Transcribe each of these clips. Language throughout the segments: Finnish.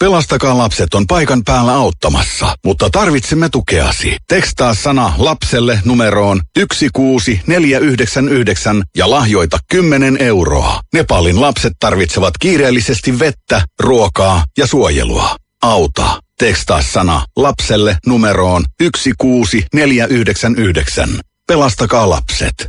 Pelastakaa lapset on paikan päällä auttamassa, mutta tarvitsemme tukeasi. Tekstaa sana lapselle numeroon 16499 ja lahjoita 10 euroa. Nepalin lapset tarvitsevat kiireellisesti vettä, ruokaa ja suojelua. Auta. Tekstaa sana lapselle numeroon 16499. Pelastakaa lapset.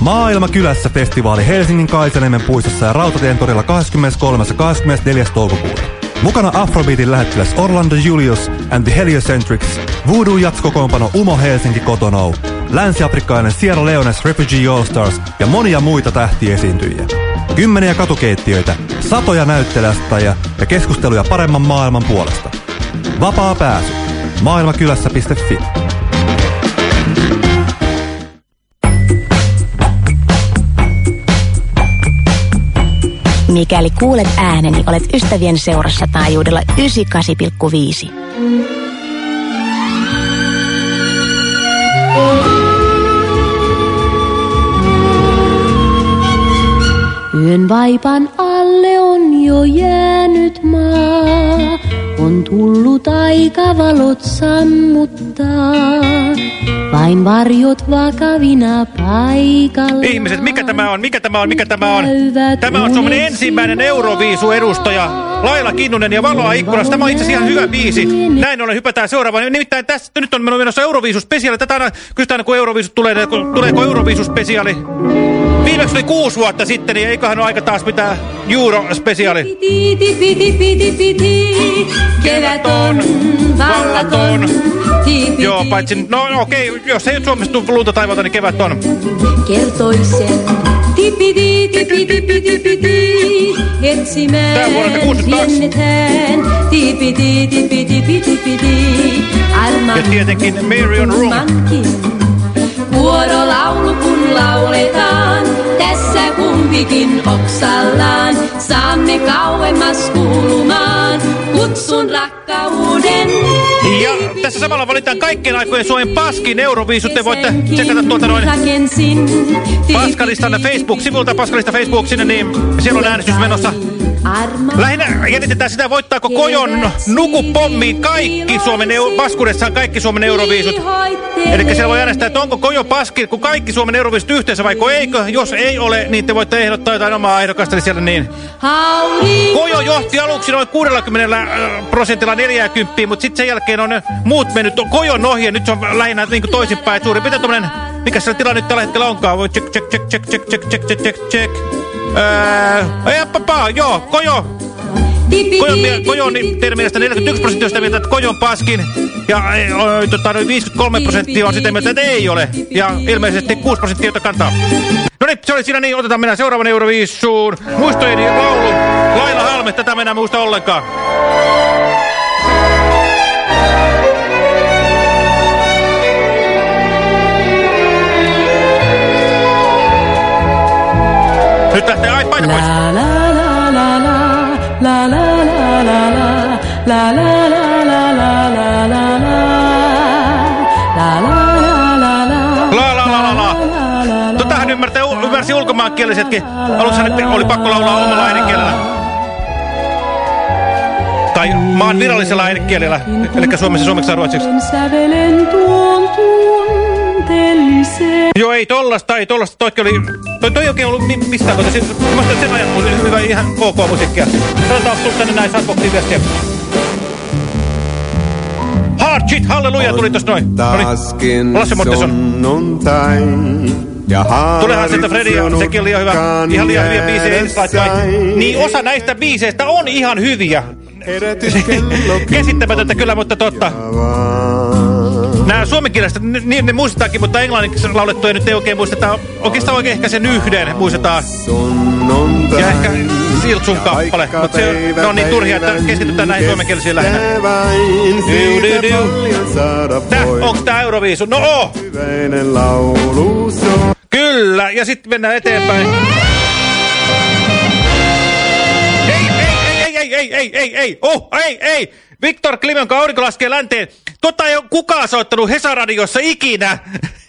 Maailma kylässä festivaali Helsingin Kaisaniemen puistossa ja Rautatien torilla 23. ja 24. toukokuuta. Mukana Afrobeatin lähettiläs Orlando Julius and the Heliocentrics, Voodoo jatskokoonpano Umo Helsinki Kotonou, länsi-afrikkalainen Sierra Leones Refugee All Stars ja monia muita tähtiesiintyjiä. Kymmeniä katukeittiöitä, satoja näyttelijästä ja keskusteluja paremman maailman puolesta. Vapaa pääsy. Maailmakylässä.fi Mikäli kuulet ääneni, olet ystävien seurassa taajuudella 98,5. Yön vaipan alle on jo jäänyt maa, on tullut aika valot sammuttaa. Vain varjot vakavina paikalla. Ihmiset, mikä tämä on? Mikä tämä on? Mikä tämä on? Tämä on Suomen ensimmäinen Euroviisu-edustaja. Laila Kinnunen ja Valoa ikkunassa. Tämä on itse asiassa ihan hyvä biisi. Näin ollen hypätään seuraavaan. Nimittäin tässä nyt on menossa Euroviisu-spesiaali. Tätä aina kysytään, kun Euroviisu tulee, tuleeko Euroviisu-spesiaali. Viimeksi oli kuusi vuotta sitten, niin eiköhän ole aika taas pitää Euro-spesiaali. Piti, piti, piti, piti, kevät on vallaton. Joo, paitsi, no okei, okay, jos ei Suomessa tule lunta taivalta, niin kevät on. Kertoi sen. Tipiti, tipiti, tipiti, etsimään Tää vuodelta 62. lennetään. Tipiti, tipiti, tipiti, tipiti, Ja tietenkin Marion Room. Vuorolaulu kun lauletaan, kumpikin oksallaan. Saamme kauemmas kuulumaan, kutsun rakkauden. Ja tässä samalla valitaan kaikkien aikojen Suomen paskin Euroviisut. Te voitte tsekata tuolta noin Paskalistan Facebook-sivulta, Paskalista Facebook sinne, niin siellä on äänestys menossa. Lähinnä jännitetään sitä, voittaako Kojon nukupommiin kaikki Suomen, paskuudessaan kaikki Suomen Euroviisut. Eli siellä voi äänestää, että onko Kojo paski, kun kaikki Suomen Euroviisut yhteensä vai eikö. Jos ei ole, niin te voitte ehdottaa jotain omaa ehdokasta siellä niin. Kojo johti aluksi noin 60 prosentilla 40, mutta sitten sen jälkeen on muut mennyt Kojon ohi ja nyt se on lähinnä niin toisinpäin. Suurin piirtein tommonen, mikä se tila nyt tällä hetkellä onkaan. Check, check, check, check, check, check, check, check, check. Öö, papa, joo, Kojo. Kojon, Kojo on teidän mielestä 41 prosenttia sitä mieltä, että Kojo on paskin. Ja o, tota, noin 53 prosenttia on sitä mieltä, että ei ole. Ja ilmeisesti 6 prosenttia, jota kantaa. No niin, se oli siinä niin. Otetaan mennään seuraavan Euroviissuun. Muistojen laulu. Laila Halme, tätä mennään muista ollenkaan. Nyt lähtee ai, paita pois. La la la la la la la la la la la la la la la la ymmärsi ulkomaankielisetkin. Oli pakko laulaa omalla äidinkielellä. Tai maan virallisella äidinkielellä, eli suomessa suomeksi ja ruotsiksi. Sävelen tuon tunteellisen. Joo, ei tollasta, ei tollasta. Toikin oli, toi, toi oikein ollut mi mistään, koska se, mä sen ajan oli hyvä, ihan ok musiikkia. Katsotaan, tullut tänne näin Sunboxiin viestiä. Hard shit, halleluja, tuli tossa noin. Noniin, Lasse Montesson. Tulehan sieltä Fredi ja sekin oli ihan hyvä. Ihan liian hyviä biisejä ensin Niin osa näistä biiseistä on ihan hyviä. Käsittämätöntä kyllä, mutta totta. Nämä suomenkieliset, niin ne muistetaankin, mutta englanniksi laulettuja nyt ei oikein muisteta. Oikeastaan oikein ehkä sen yhden muistetaan. Ja ehkä Siltsun kappale, mutta se, ne on niin turhia, että keskitytään näihin suomenkielisiin lähinnä. Tää, onko tää Euroviisu? No oo! Kyllä, ja sitten mennään eteenpäin. Ei, ei, ei, ei, ei, ei, ei, oh, ei, ei! Viktor Klimenko aurinko laskee länteen. Tota ei ole kukaan soittanut Hesaradiossa ikinä.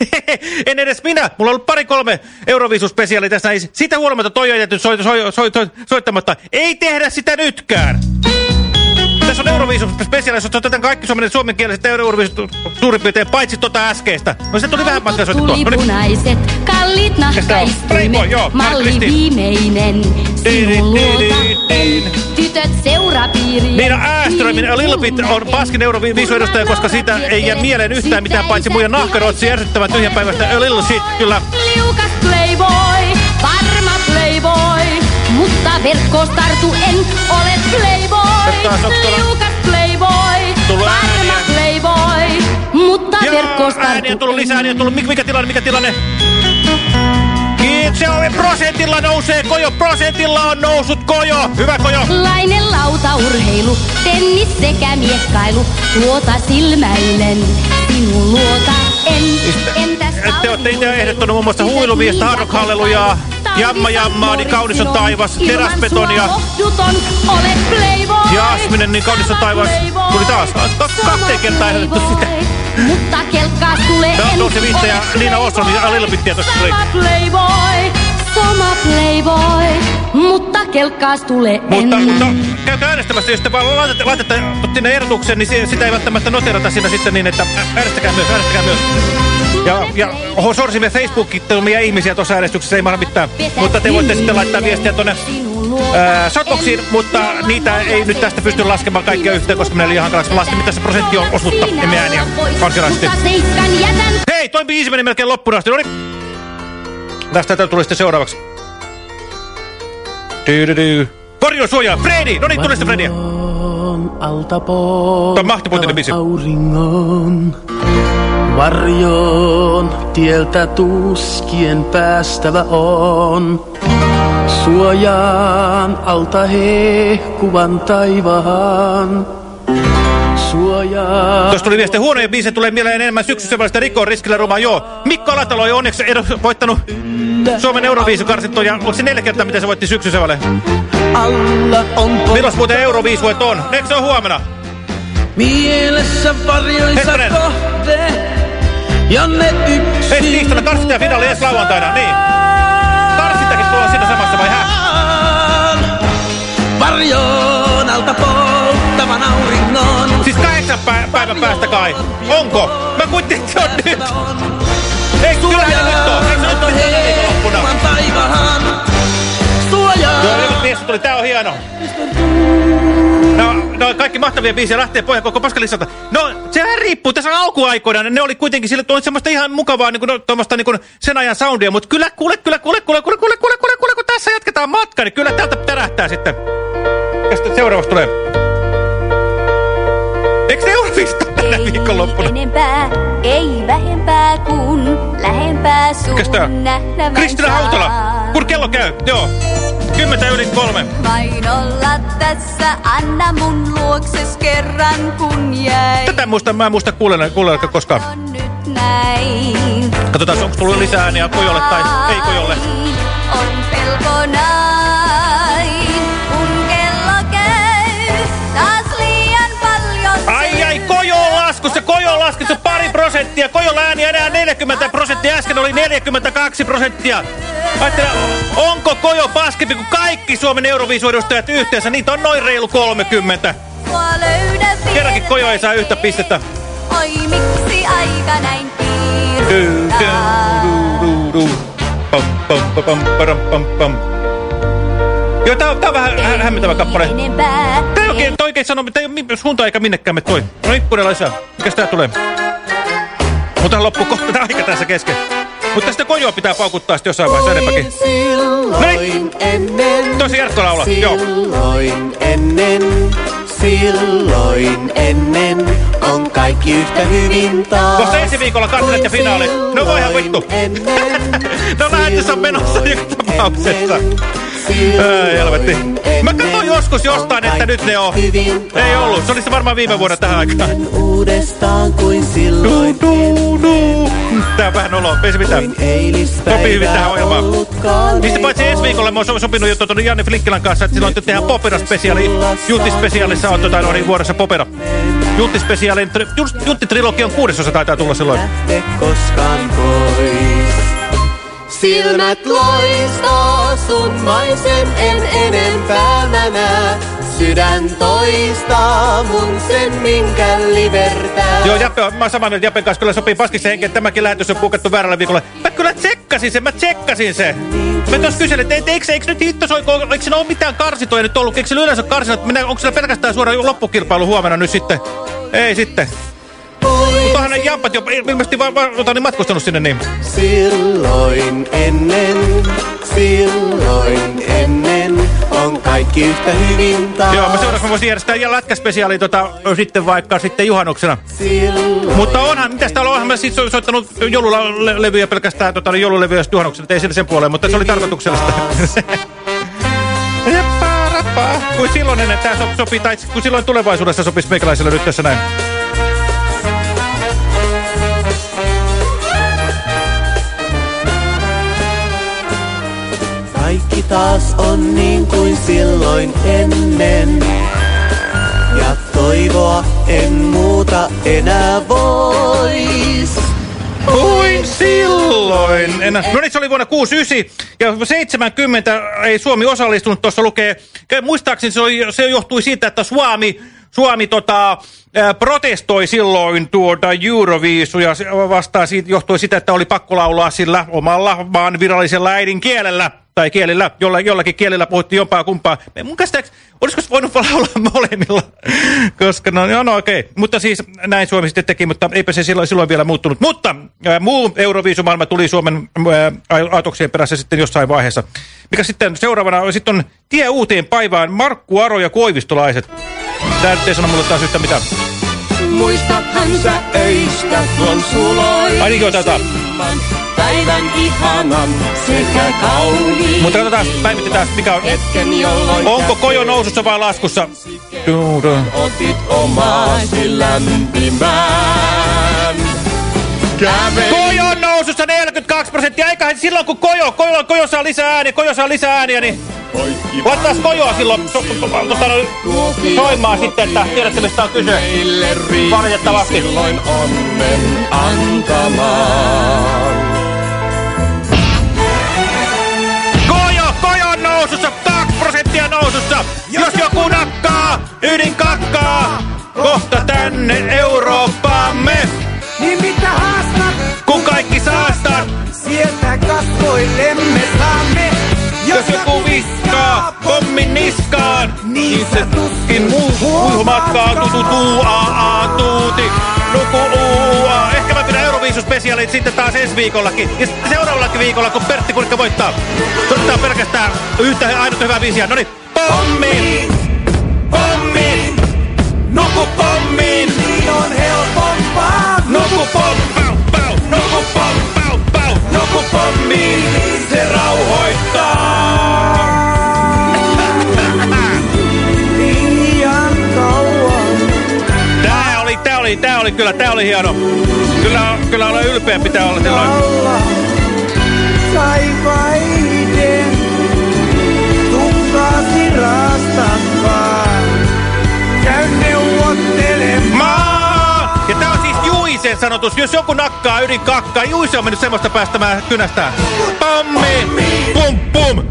en edes minä. Mulla on ollut pari-kolme Euroviisuspesiaalia tässä. Siitä huolimatta toi on jätetty so so so so soittamatta. Ei tehdä sitä nytkään. On Euroviisun spesiaalisuus, että otetaan kaikki suomen, suomenkieliset Euroviisut suurin piirtein, paitsi tota äskeistä. No se tuli vähän matkaa soitettua. Tuli niin. punaiset, Playboy, nahkaistuimet, joo, malli viimeinen. Sinun luota en, tytöt seurapiiriin. Niina Ääströmin A Little Bit on paskin Euroviisu-edustaja, koska siitä ei jää mieleen yhtään mitään paitsi muiden nahkarotsi ärsyttävän tyhjänpäiväistä A Little Shit, kyllä. Liukas playboy, mutta verkkoos tartu en ole playboy. Liukas playboy, varma playboy, mutta verkkoos Ja ääniä tullut lisää, ääniä tullut. Mik- Mikä tilanne, mikä tilanne? Se on prosentilla nousee kojo, prosentilla on noussut kojo. Hyvä kojo. Lainen lautaurheilu, tennis sekä miekkailu, tuota silmäilen, sinun luota en. Entäs Te olette itse ehdottanut muun muassa huiluviestä, Hard Rock Hallelujaa, Jamma Jammaa, niin kaunis on taivas, teräsbetonia. Jasminen, niin kaunis on taivas. Tuli taas. Ka- kahteen kertaan ehdotettu sitä. Mutta kelkkaas tulee No, en tuossa Visse ja Niina Osson ja A Little Bit tietysti tuli. Sama playboy, sama playboy, mutta kelkkaas tulee Mutta, mutta käykää äänestämässä, jos te vaan laitatte, laitatte sinne ehdotuksen, niin si- sitä ei välttämättä noterata siinä sitten niin, että äänestäkää myös, äänestäkää myös. Ja, ja oho, sorsimme Facebookittomia ihmisiä tuossa äänestyksessä, ei mahda mitään. Mutta te voitte sitten laittaa viestiä tuonne Shotboxiin, mutta niitä ei nyt tästä pysty laskemaan kaikkia yhteen, koska meillä oli ihan hankalaksi laskea, mitä se prosentti on osuutta, emme ääniä varsinaisesti. Hei, toi biisi meni melkein loppuun asti, no niin. Tästä tuli sitten seuraavaksi. Dydydy. Varjon suojaa, Freddy! No niin, tuli sitten alta Toi on mahtipuntinen biisi. auringon. Varjoon tieltä tuskien päästävä on. Suojaan alta hehkuvan taivaan. Suojaan Tuossa tuli viesti, huonoja biisejä tulee mieleen enemmän syksyssä välistä rikkoon riskillä rumaa, joo. Mikko Alatalo on onneksi voittanut Suomen Euroviisukarsintoja. Onko se neljä kertaa, miten se voitti on Milloin muuten Euroviisuet on? Eikö se ole huomenna? Mielessä varjoisa Hetkonen. kohde. Ja ne yksin Hei, tiistaina karsita ja finaali ensi lauantaina, niin. Karsitakin tuolla siinä samassa vai hä? Varjoon alta polttavan auringon. Siis kahdeksan pä päivän päästä kai. Onko? Mä kuittin, että se on nyt. Ei, kyllä se nyt on. Eikö nyt? Hehkuvan taivaan. Joo, Viestit tuli. Tää on hieno. No, no kaikki mahtavia biisejä lähtee pohjan koko paskalistalta. No, sehän riippuu. Tässä alkuaikoina. Ne oli kuitenkin sille, on semmoista ihan mukavaa, niin kuin, no, tuommoista niin kuin sen ajan soundia. Mutta kyllä, kuule, kyllä, kuule, kuule, kuule, kuule, kuule, kuule, kuule, kun tässä jatketaan matkaa, niin kyllä täältä tärähtää sitten. Ja sitten seuraavaksi tulee. Eikö ne Euroviisut tänä viikonloppuna? enempää, ei vähempää, kun lähempää sun Kristina. Hautala. Kun kello käy, joo. Kymmentä yli kolme. Vain olla tässä, anna mun luokses kerran kun jäi. Tätä muista, mä en muista kuulen koskaan. Nyt näin. Katsotaan, onko tullut lisää ääniä Kojolle tai ei Kojolle. On pelko prosenttia. Kojo ääni enää 40 prosenttia, äsken oli 42 prosenttia. Ajattele, onko Kojo paskempi kuin kaikki Suomen Euroviisuedustajat yhteensä? Niitä on noin reilu 30. Mua löydä Kerrankin Kojo ei saa yhtä pistettä. Oi miksi aika näin pam. Joo, tää on, tää on vähän hä hämmentävä kappale. Tää ei oikein, oikein sano, tää ei ole suuntaan eikä minnekään me toi. No niin, kuunnellaan lisää. Mikäs tää tulee? Mutta loppuu kohta aika tässä kesken. Mutta sitä kojoa pitää paukuttaa sitten jossain vaiheessa enempäkin. Ennen. Tosi Jarkko laulaa, joo. Silloin ennen. Silloin ennen. On kaikki yhtä hyvin taas. Koska ensi viikolla karsinat ja finaali. No voihan vittu. No lähetys on menossa joka tapauksessa. Ai, helvetti. Mä katsoin joskus jostain, että nyt ne on. Ei ollut. Se oli se varmaan viime vuonna tähän aikaan. Uudestaan kuin silloin Du, du, du. Tää on vähän noloa. Ei se mitään. Sopii hyvin tähän ohjelmaan. Mistä paitsi ensi viikolla mä oon sopinut jo tuon Janne Flikkilän kanssa, että silloin tehdään Popera-spesiaali. Jutti-spesiaalissa on tota, no, niin, vuorossa Popera. Jutti-spesiaalin, kuudesosa taitaa tulla silloin. lähte koskaan pois. Silmät loistaa, summaisen en enempää mä näe. sydän toistaa mun sen minkä livertää. Joo, Jappe, mä oon samaa mieltä Jappen kanssa, kyllä sopii paskissa henki, että tämäkin lähetys on puukattu väärällä viikolla. Mä kyllä tsekkasin sen, mä tsekkasin sen. Mä tuossa kyselin, että eikö, eikö, nyt hitto soiko, eikö siinä ole mitään karsitoja nyt ollut, eikö sillä yleensä karsinat, onko siellä pelkästään suora loppukilpailu huomenna nyt sitten? Ei sitten. Mutta ne jampat jo ilmeisesti va, va, ota, niin matkustanut sinne niin. Silloin ennen, silloin ennen on kaikki yhtä hyvin taas. Joo, mä seuraavaksi mä voisin järjestää ja lätkäspesiaali tota, sitten vaikka sitten juhannuksena. Silloin Mutta onhan, mitäs täällä on, onhan mä siis soittanut joululevyjä pelkästään tota, niin joululevyjä sitten juhannuksena, ei sillä sen puoleen, mutta se oli tarkoituksellista. Rappa. Kuin silloin ennen so, sopii, tai kun silloin tulevaisuudessa sopisi meikäläisellä nyt tässä näin. Taas on niin kuin silloin ennen. Ja toivoa en muuta enää vois. Kuin silloin. En, no niin, se oli vuonna 69 ja 70 ei Suomi osallistunut, tuossa lukee. Muistaakseni se, oli, se johtui siitä, että Suomi, Suomi tota, protestoi silloin tuota Euroviisuja vastaan. Siitä johtui sitä, että oli pakko laulaa sillä omalla maan virallisella äidinkielellä. Tai kielillä, jolla, jollakin kielellä puhuttiin jompaa kumpaa. Mun käsittääks, olisiko voinut laulaa molemmilla? Koska no, no, no okei. Okay. Mutta siis näin Suomi sitten teki, mutta eipä se silloin, silloin vielä muuttunut. Mutta ää, muu Euroviisumaailma tuli Suomen ää, aatoksien perässä sitten jossain vaiheessa. Mikä sitten seuraavana sitten on Tie uuteen päivään Markku Aro ja Koivistolaiset. Tää nyt ei sano mulle taas yhtä mitään. Muistathan sä öistä tuon suloin. Ai niin, joo, tätä. Päivän ihanan sekä kauniin. Mutta katsotaan, päivitetään, mikä on. Hetken jolloin Onko kojo nousussa vai laskussa? Otit omaasi lämpimään. Kojo on nousussa 42 prosenttia. Eiköhän silloin kun Kojo, Kojo, Kojo saa lisää ääniä, Kojo saa lisää ääniä, niin laittaa Kojoa silloin tota, soimaan sitten, että tiedätte mistä on kyse. Valitettavasti. silloin onnen antamaan. Se tuskin muu matkaa tutu tuu a a tuuti. Nuku uu a. Ehkä mä pidän Euroviisuspesiaalit sitten taas ensi viikollakin. Ja sitten seuraavallakin viikolla, kun Pertti Kurikka voittaa. Soitetaan pelkästään yhtä ainut hyvää viisiä. Noniin, pommi! Pommi! Nuku pommiin! Niin on helpompaa, Nuku pom, pau, pau! Nuku pom, pau, pau! Nuku pommiin! Se rauhoittaa! Oli, tää oli, kyllä, tää oli hieno. Kyllä, kyllä olen ylpeä pitää olla silloin. Alla sai vaihden, tukkaasi rastakaan. Käy neuvottelemaan. Maa! Ja tää on siis Juisen sanotus. Jos joku nakkaa ydin kakkaa, Juise on mennyt semmoista päästämään kynästään. Pommi! Pum pum!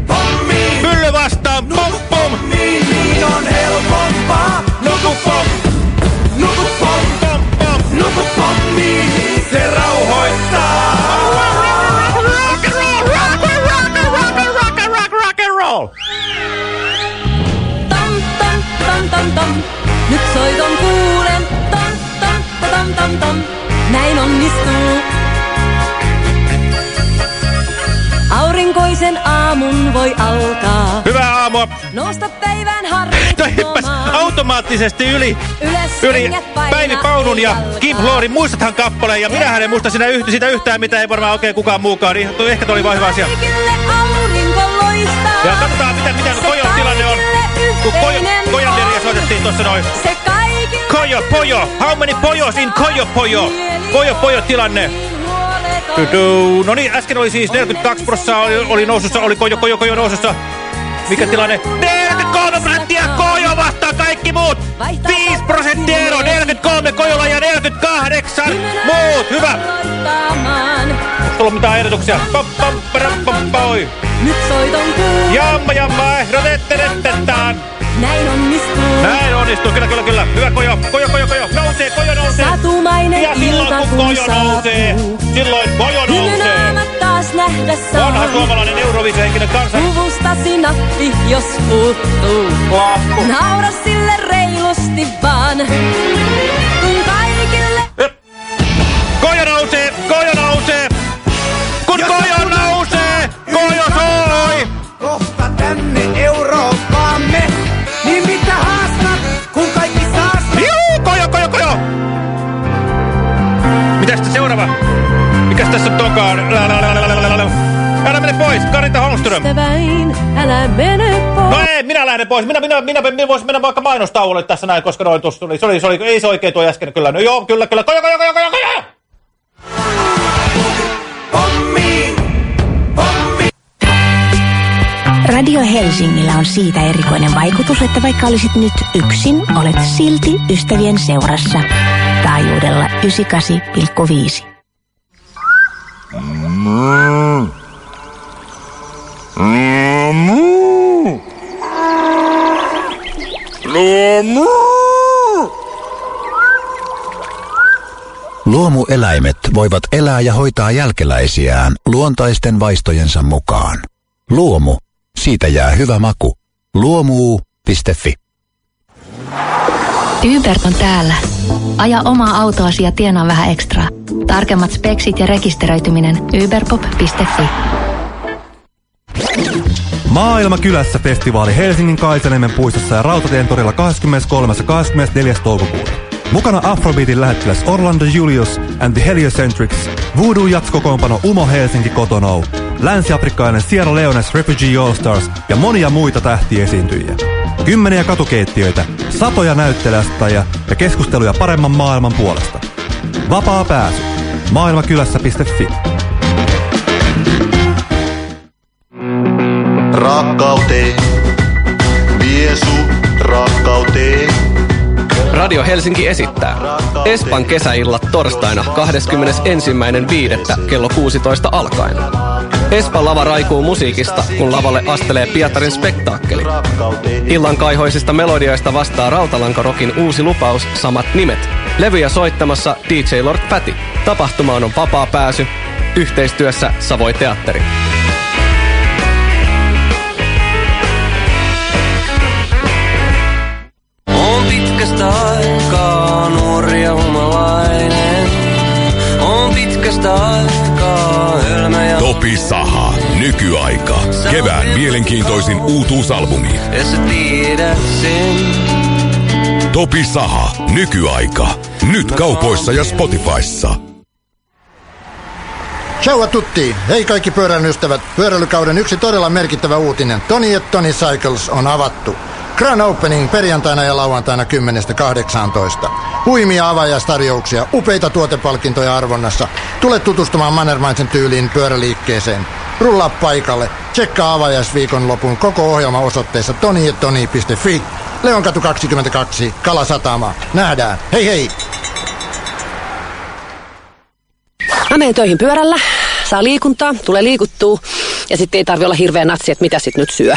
Pylly vastaan! Pum pum! Niin on helpompaa, Nuku pom! Rock rock and roll! Tam, tam, tam, tam, tam. Nyt soiton kuulen. Tam, tam, tam, tam, tam. Näin onnistuu. Aurinkoisen aamun voi alkaa. Hyvää aamua! Nousta päivän harmittomaan. Automaattisesti yli, yli Päivi Paunun ja. Kim Florin. Muistathan kappaleen ja minähän en muista siinä yhtä, sitä yhtään, mitä ei varmaan oikein kukaan muukaan. Niin, toi- ehkä toi oli vaan hyvä asia. Ja katsotaan, mitä, mitä Kojon tilanne on. Kun Kojo, yhteinen Kojanderiä on. soitettiin tuossa noin. Kojo, pojo. How many pojos in Kojo, pojo? Kojo, pojo tilanne. Tudu. No niin, äsken oli siis 42 prosenttia oli, oli nousussa, oli Kojo, Kojo, Kojo nousussa. Mikä tilanne? 43 prosenttia Kojo vastaan kaikki muut. 5 prosenttia ero, 43 Kojolla ja 48 muut. Hyvä. Onko tullut mitään ehdotuksia? Pam, pam, param, pam, poi. Nyt soiton kuulen. Jamma, jamma, ehdotettetettetään. Näin onnistuu. onnistuu, kyllä, kyllä, kyllä. Hyvä Kojo, Kojo, Kojo, Kojo. Nousee, Kojo nousee. Satumainen Ja silloin ilta kun Kojo nousee, silloin Kojo nousee. Nähdä Vanha saan. suomalainen Euroviisuhenkinen kansa. Puvustasi nappi, jos puuttuu. Lappu. Naura sille reilusti vaan. Kun kaikille Kojo nousee, Kojo nousee. Kun Kojo nousee, Kojo soi. Kohta tänne Eurooppaamme. Niin mitä haastat, kun kaikki saastat? Juu, Kojo, Kojo, Kojo. Mitäs sitten seuraava? Mikäs tässä nyt onkaan? Älä mene pois, Karita Holmström. ystäväin, älä mene pois. No ei, minä lähden pois. Minä, minä, minä, minä voisin mennä vaikka mainostauolle tässä näin, koska noin tuossa tuli. Se oli, se oli, ei se oikein tuo äsken kyllä. No joo, kyllä, kyllä. Kojo, kojo, kojo, kojo, kojo! Pommi! Pommi! Radio Helsingillä on siitä erikoinen vaikutus, että vaikka olisit nyt yksin, olet silti ystävien seurassa. Taajuudella 98,5. Luomueläimet voivat elää ja hoitaa jälkeläisiään luontaisten vaistojensa mukaan. Luomu, siitä jää hyvä maku. Luomuu.fi Uber on täällä. Aja omaa autoasi ja tienaa vähän ekstraa. Tarkemmat speksit ja rekisteröityminen uberpop.fi. Maailma kylässä festivaali Helsingin Kaisaniemen puistossa ja Rautatien torilla 23. ja 24. toukokuuta. Mukana Afrobeatin lähettiläs Orlando Julius and the Heliocentrics, Voodoo jatskokoonpano Umo Helsinki Kotonou, länsi-afrikkalainen Sierra Leone's Refugee All Stars ja monia muita tähtiesiintyjiä. Kymmeniä katukeittiöitä, satoja näyttelijästä ja keskusteluja paremman maailman puolesta. Vapaa pääsy. Maailmakylässä.fi Rakkauteen, vie sut rakkauteen. Radio Helsinki esittää Espan kesäillat torstaina 21.5. kello 16 alkaen. Espan lava raikuu musiikista, kun lavalle astelee Pietarin spektaakkeli. Illan kaihoisista melodioista vastaa Rautalankarokin uusi lupaus Samat nimet. Levyjä soittamassa DJ Lord Patty. Tapahtumaan on vapaa pääsy. Yhteistyössä Savoi Teatteri. Topi Saha, nykyaika. Kevään mielenkiintoisin uutuusalbumi. Topi Saha, nykyaika. Nyt kaupoissa ja Spotifyssa. Ciao a tutti! Hei kaikki pyöräilyn ystävät! Pyöräilykauden yksi todella merkittävä uutinen. Toni et Toni Cycles on avattu. Grand Opening perjantaina ja lauantaina 10.18. Huimia avajaistarjouksia, upeita tuotepalkintoja arvonnassa. Tule tutustumaan Mannermaisen tyyliin pyöräliikkeeseen. Rullaa paikalle. Tsekkaa avajaisviikon lopun koko ohjelma osoitteessa tonietoni.fi. Leonkatu 22, Kalasatama. Nähdään. Hei hei! Mä menen töihin pyörällä, saa liikuntaa, tulee liikuttua ja sitten ei tarvi olla hirveä natsi, että mitä sit nyt syö.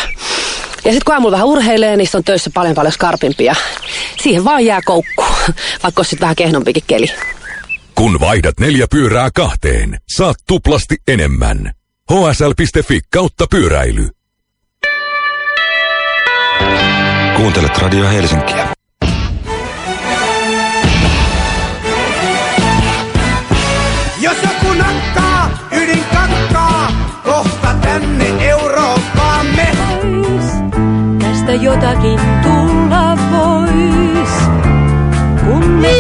Ja sitten kun aamulla vähän urheilee, niin on töissä paljon paljon skarpimpia. Siihen vaan jää koukku, vaikka olisi sitten vähän kehnompikin keli. Kun vaihdat neljä pyörää kahteen, saat tuplasti enemmän. hsl.fi kautta pyöräily. Kuuntelet Radio Helsinkiä. Jotakin tulla vois, kun me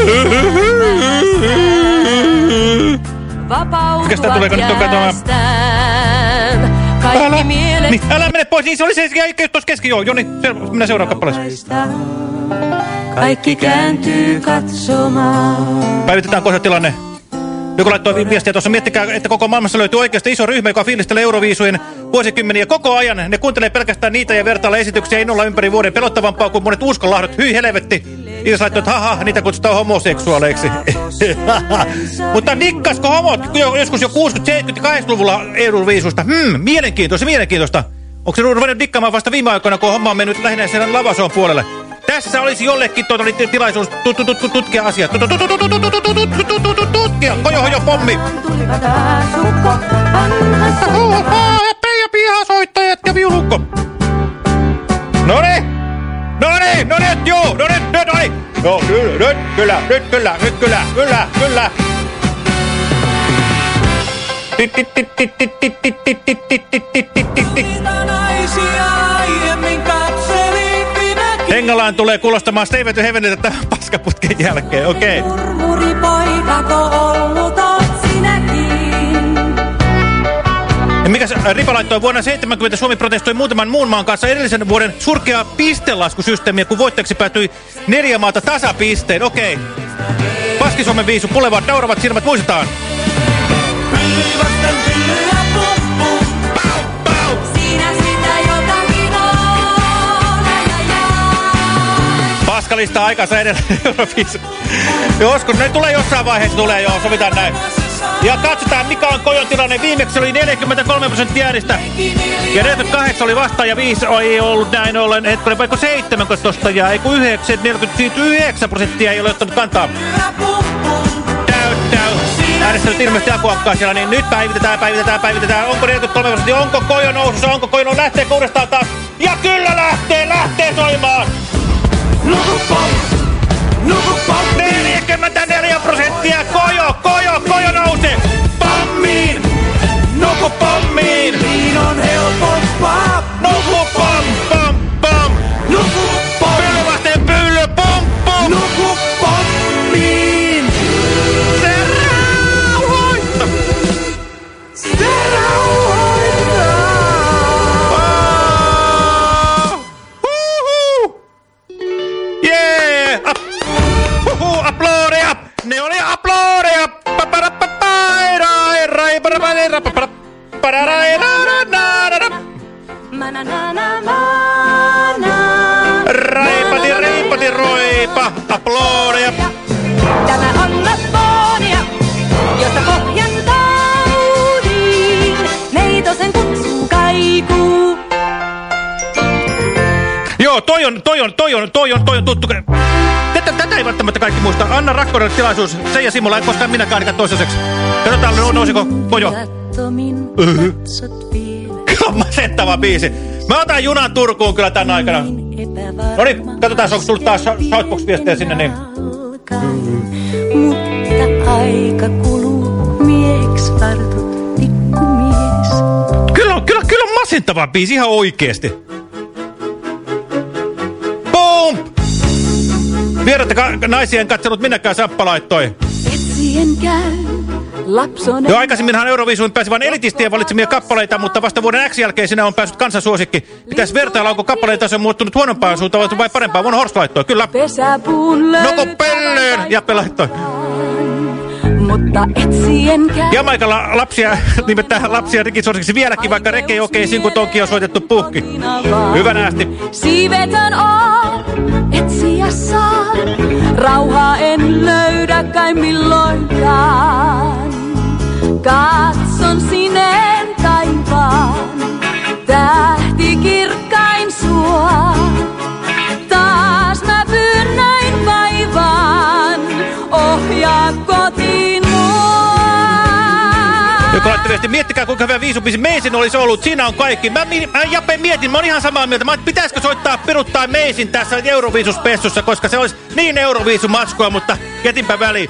tuleeko nyt katsomaan? jäästään. Kaikki mielet Niin, älä mene pois, niin se oli se tuossa kesken. Joo, Joni, se, minä seuraan kappaleeseen. Kaikki kääntyy katsomaan. Päivitetään kohta tilanne. Joku laittoi viestiä tuossa, miettikää, että koko maailmassa löytyy oikeasti iso ryhmä, joka fiilistelee Euroviisujen vuosikymmeniä koko ajan. Ne kuuntelee pelkästään niitä ja vertailla esityksiä innolla ympäri vuoden pelottavampaa kuin monet uskonlahdot. Hyi helvetti! Iisa laittoi, että haha, niitä kutsutaan homoseksuaaleiksi. Mutta nikkasko homot jo- joskus jo 60-, 70- 80-luvulla Euroviisusta? Hmm, mielenkiintoista, mielenkiintoista. Onko se ruvennut dikkaamaan vasta viime aikoina, kun homma on mennyt lähinnä sen lavasoon puolelle? tässä olisi jollekin tuota, tilaisuus tutkia asiaa. Tutkia, kojohojo pommi. Tulivat asukko, ja pihasoittajat ja viulukko. No niin. No niin, no niin, joo, no nyt, nyt, no niin. No nyt, nyt, kyllä, nyt, kyllä, nyt, kyllä, kyllä, kyllä. Niitä Hengalaan tulee kuulostamaan Stay to Heaveniltä tämän paskaputken jälkeen, okei. Okay. Ja mikä Ripa laittoi vuonna 70 Suomi protestoi muutaman muun maan kanssa edellisen vuoden surkeaa pistelaskusysteemiä, kun voittajaksi päätyi neljä maata tasapisteen. Okei. Okay. Paski-Suomen viisu, pulevat, nauravat silmät, muistetaan. Siinä Paskalista aikansa edellä Euroviisu. Joskus, ne tulee jossain vaiheessa, tulee joo, sovitaan näin. Ja katsotaan, mikä on Kojon tilanne. Viimeksi oli 43 prosenttia äänistä. Ja 48 oli vastaan ja 5 ei ollut näin ollen. Hetkinen, vaikka 7 tosta jää. Ei kun 9, 49 prosenttia ei ole ottanut kantaa. Täy, täy. Äänestänyt ilmeisesti akuankkaa siellä, niin nyt päivitetään, päivitetään, päivitetään. Onko 43 prosenttia? Onko Kojo nousussa? Onko Kojo nousussa? Lähtee uudestaan taas? Ja kyllä lähtee, lähtee soimaan! Nukupom! Nukupom! 44 prosenttia! Kojo, kojo, kojo nousee! Pommiin! Nuku Raipati, reipati, roipa! Aplodeja! Tämä on Lapponia, josta pohjan taudin. Neitosen kutsuu kaikuu. Joo, toi on, toi on, toi on, toi on, toi on tuttu. Tätä, tätä ei välttämättä kaikki muista. Anna Rakkonen tilaisuus. Se ja Simola, en koskaan minäkään ainakaan toistaiseksi. Katsotaan, nou- nousiko kojo. Öhy. Kyllä on masenttava biisi. Mä otan junan Turkuun kyllä tän aikana. No niin, katsotaan, onko tullut taas Shoutbox-viestejä sinne, niin. Mutta aika kuluu mieks vartut pikkumies. Kyllä on, kyllä, kyllä on masentava biisi, ihan oikeesti. Boom! Vierata naisia en katsellut minäkään Sappa laittoi. Etsien käy lapsonen. Jo aikaisemminhan Euroviisuin pääsi vain elitistien valitsemia kappaleita, mutta vasta vuoden X jälkeen sinä on päässyt kansansuosikki. Pitäisi vertailla, onko kappaleita se muuttunut huonompaan suuntaan vai parempaan. Von Horst laittoi, kyllä. Noko pelleen! Jappe laittoi. Mutta etsien käy. Jamaikalla lapsia, nimittäin lapsia rikisuosiksi vieläkin, vaikka reke ei okei, kun tonkin on soitettu puhki. Hyvä nähti. Siivetön on, etsiä saa. Rauhaa en löydä kai milloinkaan. Katson sineen taivaan, tähti kirkkain sua. Taas mä pyyn näin vaivaan, ohjaa kotiin mua. Laittoi viesti, miettikää kuinka hyvä viisubiisi Meisin olisi ollut, siinä on kaikki. Mä, mä Jappe mietin, mä oon ihan samaa mieltä. Mä ajattelin, pitäisikö soittaa peruttaa Meisin tässä Euroviisuspessussa, koska se olisi niin Euroviisumatskua, mutta jätinpä väliin.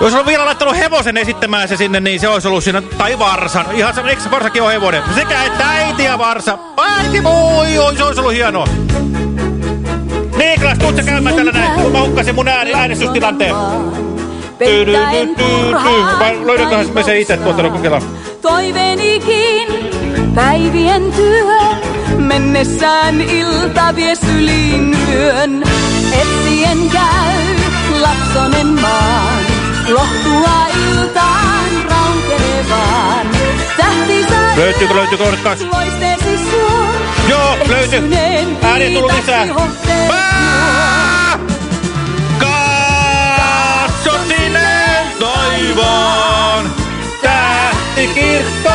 Jos olisi vielä laittanut hevosen esittämään se sinne, niin se olisi ollut siinä, tai varsan. Ihan sama, eikö se varsakin ole hevonen? Sekä että äiti ja varsa. Äiti, voi, oi, se olisi ollut hienoa. Niklas, tuut sä käymään tällä näin, mä hukkasin mun ääni, äänestystilanteen. Vai löydänköhän me se itse tuolta no kokeillaan. Toiveenikin päivien työ, mennessään ilta vie syliin yön. Etsien käy lapsonen maan, lohtua iltaan. Tähti saa Löytyykö, löytyykö kaksi? loisteesi suo, Joo, löytyy. Ääni tullut lisää. Katso sinne taivaan, tähti kirkkain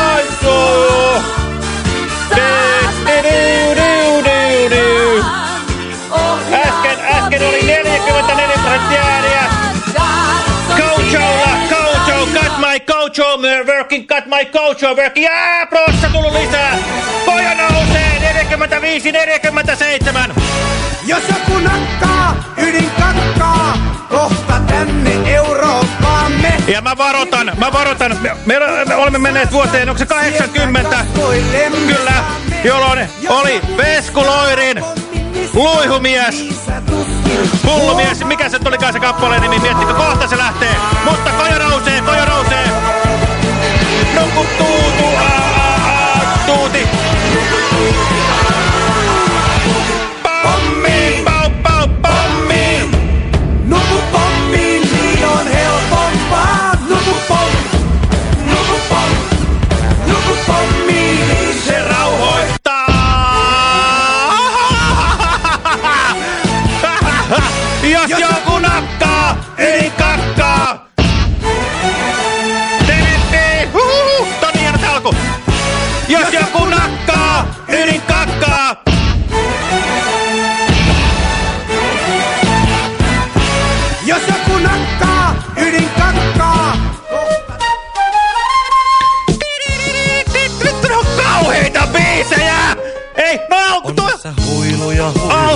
working, got my coach on working. Jää, prossa tullut lisää. Koja nousee, 45, 47. Jos joku nakkaa, ydin kakkaa, kohta tänne Eurooppaamme. Ja mä varoitan, mä varoitan, me, me, me olemme menneet vuoteen, onko se 80? Kyllä, jolloin oli Vesku Loirin luihumies, hullumies, mikä se tulikaan se kappaleen nimi, miettikö, kohta se lähtee. Mutta koja nousee, koja nousee. Nuku tuutu,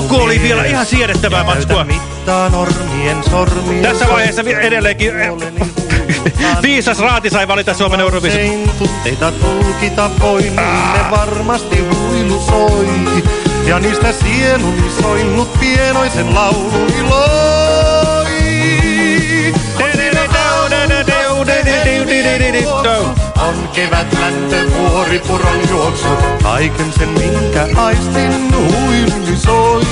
Alku oli vielä ihan siedettävää matskua. Tässä vaiheessa edelleenkin eh, viisas raati sai valita Suomen Eurovision. Tutteita tulkita voi, niin ne varmasti huilu soi. Ja niistä sieluni soinnut pienoisen laulu iloi. On kevät läntö vuori puron juoksu, kaiken sen minkä aistin huiluni soi.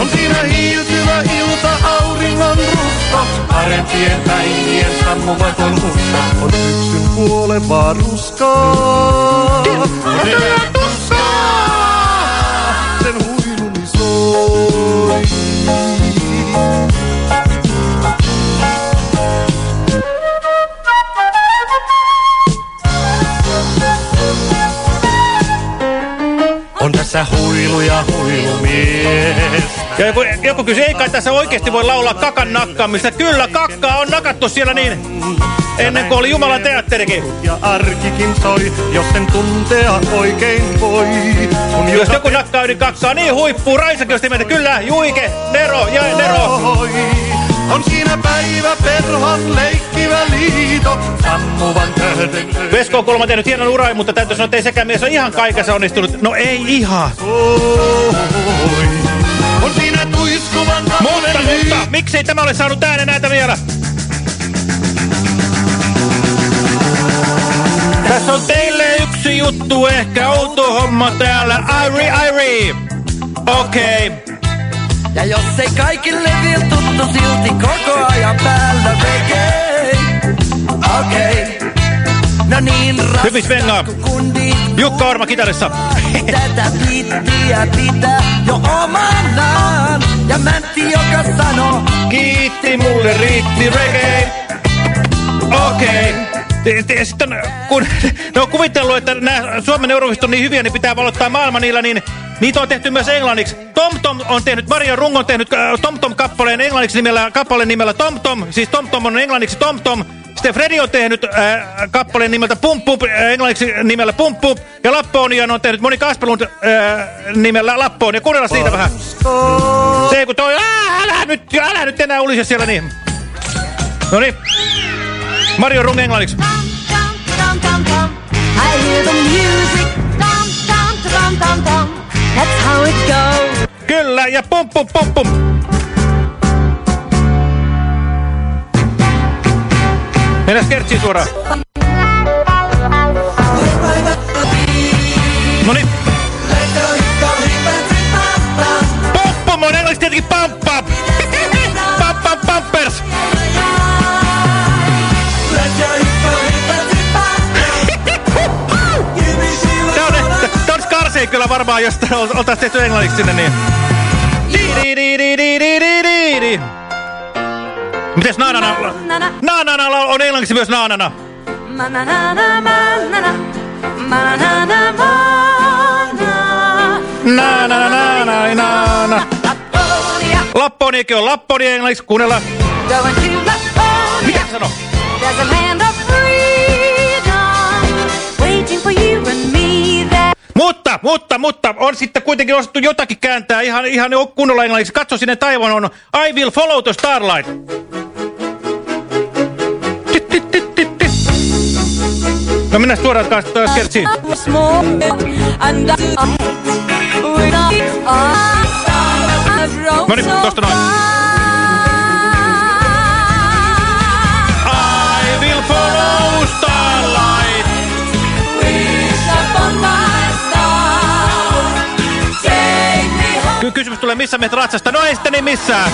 On siinä hiiltyvä ilta, auringon rusko, parempien päivien sammumaton husko. On syksyn kuolevaa ruskaa. On tuskaa, huilu ja huilumies. Ja joku, joku kysyi, ei kai tässä oikeasti voi laulaa kakan nakkaamista. Kyllä, kakkaa on nakattu siellä niin ennen kuin oli Jumalan teatterikin. Ja arkikin soi, jos sen tuntea oikein voi. Kun Jos joku nakkaa yli kakkaa, niin huippuu. Raisakin nimeltä. Kyllä, Juike, Nero ja Nero. On siinä päivä perhon leikkivä liito, sammuvan tähden Vesko on kuulemma tehnyt hienon uran, mutta täytyy sanoa, että ei sekään mies ole ihan kaikessa onnistunut. No ei ihan. On siinä tuiskuvan Mutta, mutta, miksei tämä ole saanut äänen näitä vielä? Tässä on teille yksi juttu, ehkä outo homma täällä. Irie, Irie. Okei. Okay. Ja jos ei kaikille vielä tuttu silti koko ajan päällä reggae. Okei. Okay. No niin, Hyvin svengaa. Jukka Orma kitarissa. tätä biittiä pitää jo omanaan. Ja Mäntti, joka sanoo, Kiitti, mulle riitti reggae. Okei. Okay. Sitten kun ne on kuvitellut, että nämä Suomen Eurovisit on niin hyviä, niin pitää valottaa maailma niillä, niin niitä on tehty myös englanniksi. Tom Tom on tehnyt, Maria Rungo on tehnyt äh, Tom Tom kappaleen englanniksi nimellä, kappaleen nimellä Tom Tom. Siis Tom Tom on englanniksi Tom Tom. Sitten Freddy on tehnyt äh, kappaleen nimeltä Pump Pump, äh, englanniksi nimellä Pump Pump. Ja Lapponian on tehnyt Moni Kaspelund äh, nimellä Lappoon. Ja kuunnella siitä vähän. Se kun toi, älä nyt, älä nyt enää ulise siellä niin. Noniin. Mario Rung englanniksi. Kyllä, ja pum pum pum pum. Mennään kertsiin suoraan. Noniin. Pum pum on englanniksi tietenkin pam. Pam Kyllä varmaan, jos tää ol- oltais tehty englanniksi sinne niin. Mites naanana? Naanana on englanniksi myös naanana. Na na na na na na na. Lapponiakin on Lapponi englanniksi, kuunnella. Mitä sano? There's a land of freedom Mutta, mutta, mutta on sitten kuitenkin osattu jotakin kääntää ihan, ihan kunnolla englanniksi. Katso sinne taivaan on I will follow the starlight. No mennään suoraan taas taas kertsiin. No niin, tosta noin. Missä meitä ratsasta? No ei sitten niin missään.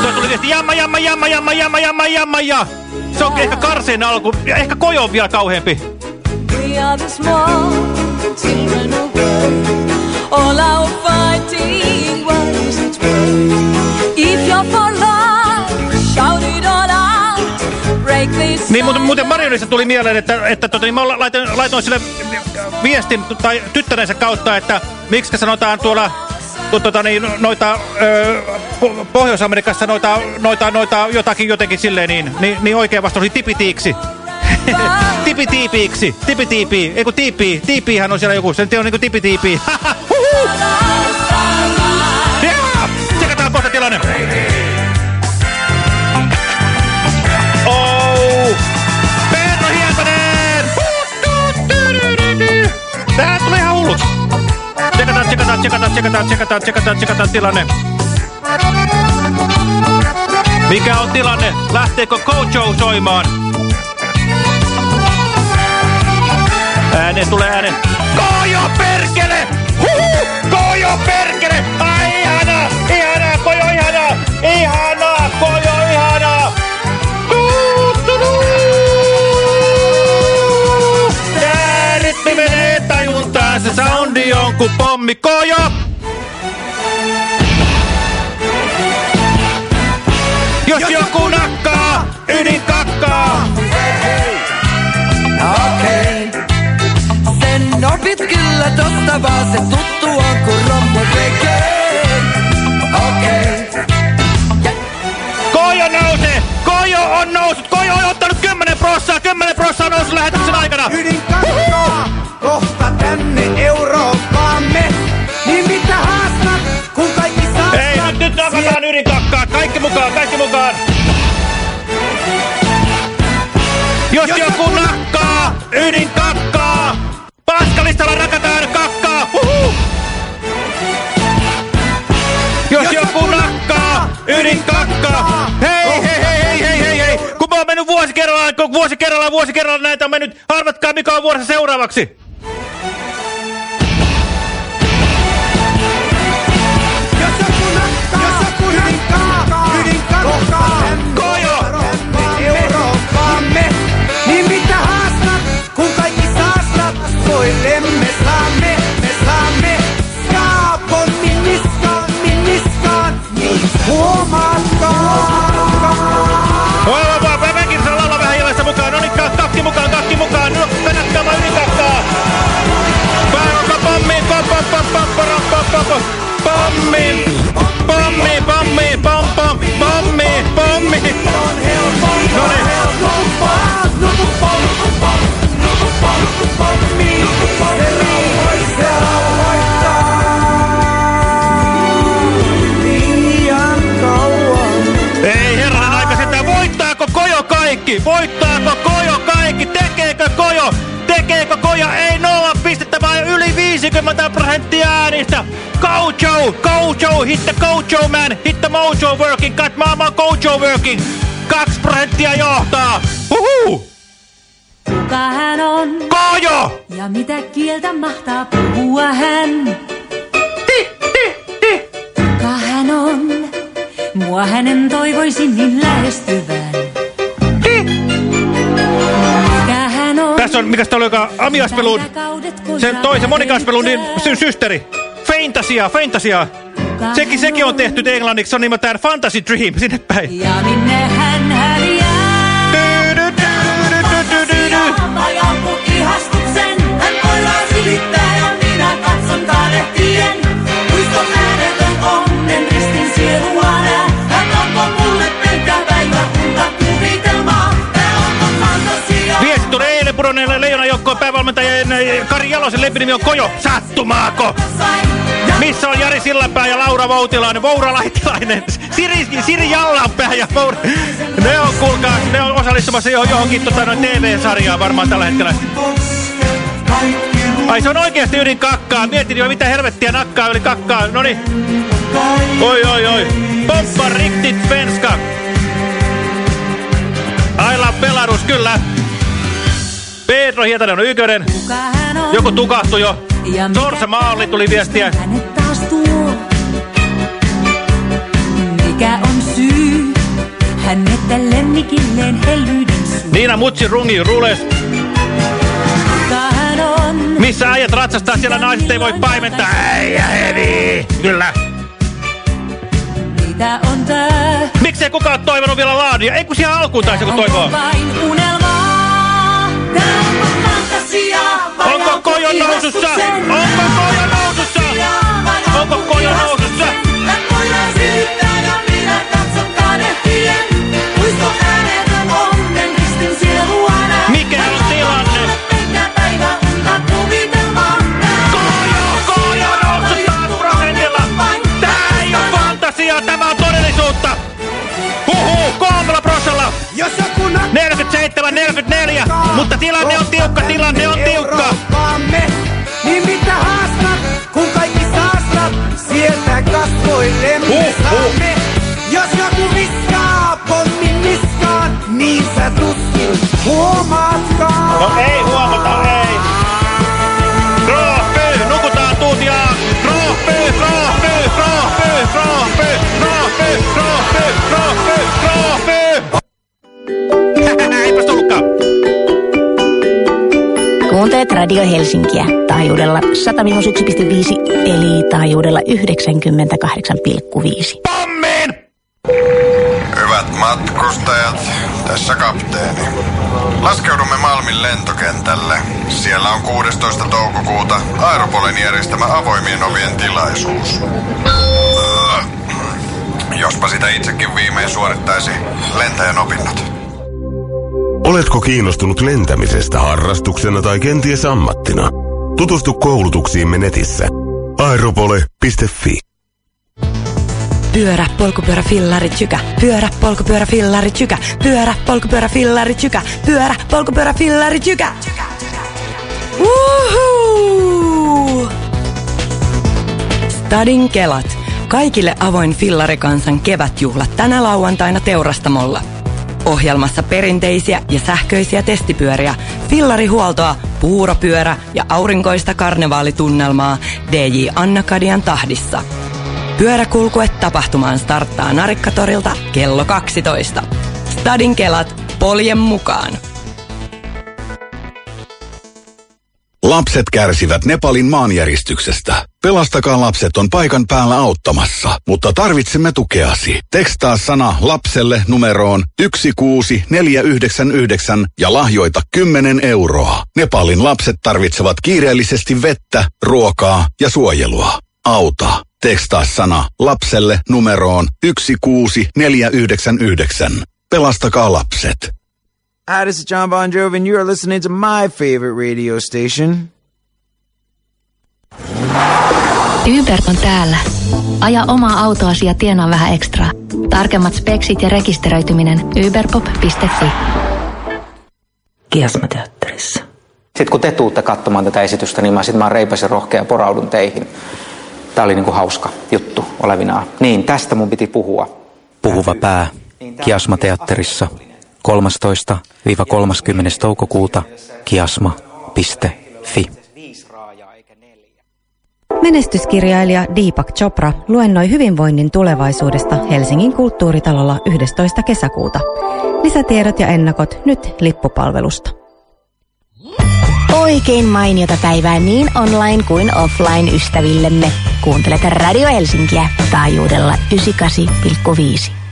Tuossa tuli viesti, jamma, jamma, jamma, jamma, jamma, jamma, jamma, ja. Se on ehkä karseen alku, ja ehkä kojo on vielä kauheampi. We are the small. All our fighting, what is it Niin muuten, muuten Marionista tuli mieleen, että, että tota, niin mä laitoin, laitoin sille viestin tai tyttärensä kautta, että miksi sanotaan tuolla tu- tota, niin, noita ö, po Pohjois-Amerikassa noita, noita, noita jotakin jotenkin silleen, niin, niin, niin oikein vastaus oli tipitiiksi. tipitiipiiksi, tipitiipi, ei kun tiipi, tiipihän on siellä joku, se on niinku tipitiipi. Tsekataan kohta tilanne. Hulluksi. Tsekataan, tsekataan, tsekataan, tsekataan, tsekataan, tsekataan, tsekataan tilanne. Mikä on tilanne? Lähteekö Kojo soimaan? Ääne tulee ääne. Kojo perkele! Huhu! Kojo perkele! On ku pommi. Kojo! Jos joku nakkaa, ydin kakkaa. Okei. Sen opit kyllä tosta vaan se tuttu on kun rommu tekee. Okei. Kojo nousee! Kojo on noussut! Kojo on ottanut 10 prossaa! 10 prossaa noussut lähetyksen aikana! Ydinkarkkaa Kaikki mukaan, kaikki mukaan! Jos joku nakkaa, ydinkakkaa! Paskalistalla nakataan kakkaa! Uhu! Jos joku nakkaa, ydinkakkaa! Hei, hei, hei, hei, hei, hei, hei! Kun mä oon mennyt vuosi kerrallaan, vuosi kerrallaan, vuosi kerrallaan näitä on mennyt, arvatkaa mikä on vuorossa seuraavaksi! Voittaako Kojo kaikki? Tekeekö Kojo? Tekeekö Kojo? Ei nolla pistettä, vaan yli 50 prosenttia äänistä. Kojo, Kojo, hit the Kojo man, hit the mojo working, got mama Kojo working. Kaksi prosenttia johtaa. Huhu! Kuka hän on? Kojo! Ja mitä kieltä mahtaa puhua hän? Kuka hän on? Mua hänen toivoisin niin lähestyvän. Hän on? Mikä oli joka Amiaspelun, sen toisen monikaspelun niin sy systeri. Fantasia, Fantasia. Sekin, sekin on tehty englanniksi, se on nimeltään Fantasy Dream, sinne päin. Ja minne hän häviää? Jonkun ihastuksen hän voidaan silittää ja minä katson taalehtien. Muiston ääretön onnen ristin sielua nää. Eh, Kari Jalosen lempinimi on Kojo. Sattumaako? Missä on Jari Sillanpää ja Laura Voutilainen, Voura Laitilainen, Siri, Siri Jallanpää ja Voura... Ne on, kuulkaa, ne on osallistumassa jo- johonkin tota, TV-sarjaan varmaan tällä hetkellä. Ai se on oikeasti ydin kakkaa. Mietin jo mitä helvettiä nakkaa yli kakkaa. Noni. Oi oi oi. Poppa riktit svenska. Aila Belarus kyllä. Pedro Hietanen on ykkönen. Joku tukahtui jo. Sorsa Maalli tuli viestiä. Mikä on syy hännettä lemmikilleen hellyyden suu? Niina Mutsi rungi rules. Hän on? Missä äijät ratsastaa, siellä naiset ei voi paimentaa. Äijä hevi. Kyllä. Mitä on tää? Miksei kukaan toivonut vielä laadia? Ei kun siihen alkuun taisi joku toivoa. Vain unelmaa. Tää onko kojo nousussa? Onko kojo nousussa? Onko kojo nousussa? 47, 44. Mutta tilanne on tiukka, tilanne on tiukka. Niin mitä haastat, kun kaikki saastat, sieltä kasvoillemme huh. saamme. Jos joku viskaa pommin niskaan, niin sä tuskin huomaatkaan. No ei huomata, Kuuntelet Radio Helsinkiä taajuudella 101,5 eli taajuudella 98,5. Hyvät matkustajat, tässä kapteeni. Laskeudumme Malmin lentokentälle. Siellä on 16. toukokuuta Aeropolen järjestämä avoimien ovien tilaisuus. Jospa sitä itsekin viimein suorittaisi lentäjän opinnot. Oletko kiinnostunut lentämisestä harrastuksena tai kenties ammattina? Tutustu koulutuksiimme netissä. aeropole.fi Pyörä, polkupyörä, fillari, tsykä. Pyörä, polkupyörä, fillari, tsykä. Pyörä, polkupyörä, fillari, tsykä. Pyörä, polkupyörä, fillari, tsykä. Uhu! Stadin kelat. Kaikille avoin fillarikansan kevätjuhlat tänä lauantaina teurastamolla. Ohjelmassa perinteisiä ja sähköisiä testipyöriä, fillarihuoltoa, puuropyörä ja aurinkoista karnevaalitunnelmaa DJ Anna-Kadian tahdissa. Pyöräkulkue tapahtumaan starttaa Narikkatorilta kello 12. Stadin kelat poljen mukaan. Lapset kärsivät Nepalin maanjäristyksestä. Pelastakaa lapset on paikan päällä auttamassa, mutta tarvitsemme tukeasi. Tekstaa sana lapselle numeroon 16499 ja lahjoita 10 euroa. Nepalin lapset tarvitsevat kiireellisesti vettä, ruokaa ja suojelua. Auta. Tekstaa sana lapselle numeroon 16499. Pelastakaa lapset. Hi, this is John Bon Jovi, and you are listening to my favorite radio station. Uber on täällä. Aja omaa autoasi ja tienaa vähän ekstra. Tarkemmat speksit ja rekisteröityminen uberpop.fi. Kiasmateatterissa. Sitten kun te tuutte katsomaan tätä esitystä, niin mä sit mä ja rohkea ja poraudun teihin. Tää oli niinku hauska juttu olevinaan. Niin, tästä mun piti puhua. Puhuva pää. Kiasmateatterissa 13-30. toukokuuta kiasma.fi. Menestyskirjailija Deepak Chopra luennoi hyvinvoinnin tulevaisuudesta Helsingin kulttuuritalolla 11. kesäkuuta. Lisätiedot ja ennakot nyt lippupalvelusta. Oikein mainiota päivää niin online kuin offline ystävillemme. Kuuntelet Radio Helsinkiä taajuudella 98,5.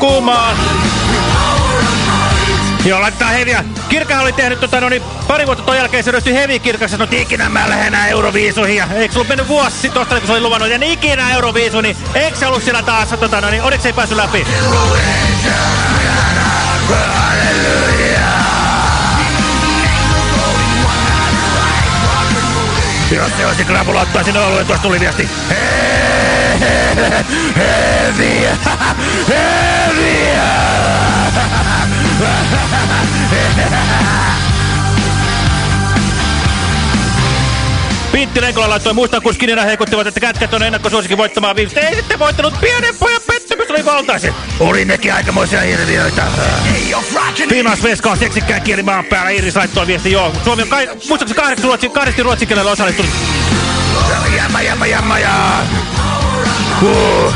Nukkumaan. Joo, laitetaan heviä. Kirkahan oli tehnyt tota, no niin, pari vuotta ton jälkeen se ryhtyi hevi kirkassa, no ikinä mä lähden enää Euroviisuihin. Ja eikö ollut mennyt vuosi sitten tosta, kun se oli luvannut, ja ikinä Euroviisu, niin eikö se ollut siellä taas, tota, no niin, oliko se ei päässyt läpi? Jos se olisi krapulauttaa sinne alueen, tuosta tuli viesti. Heviä! Heviä! Pintti Lenkola laittoi, muistan kun Skinnerä heikuttivat, että kätkät on ennakkosuosikin voittamaan viimeistä. Ei sitten voittanut pienen pojan pettymys, oli valtaisen. Oli nekin aikamoisia hirviöitä. Finas Veska on seksikkään kieli maan päällä. Iris laittoi viesti, joo. Suomi on, kai, muistaakseni kahdesti ruotsin kielellä osallistunut. Jämä, jämä, jämä, ja... Huh.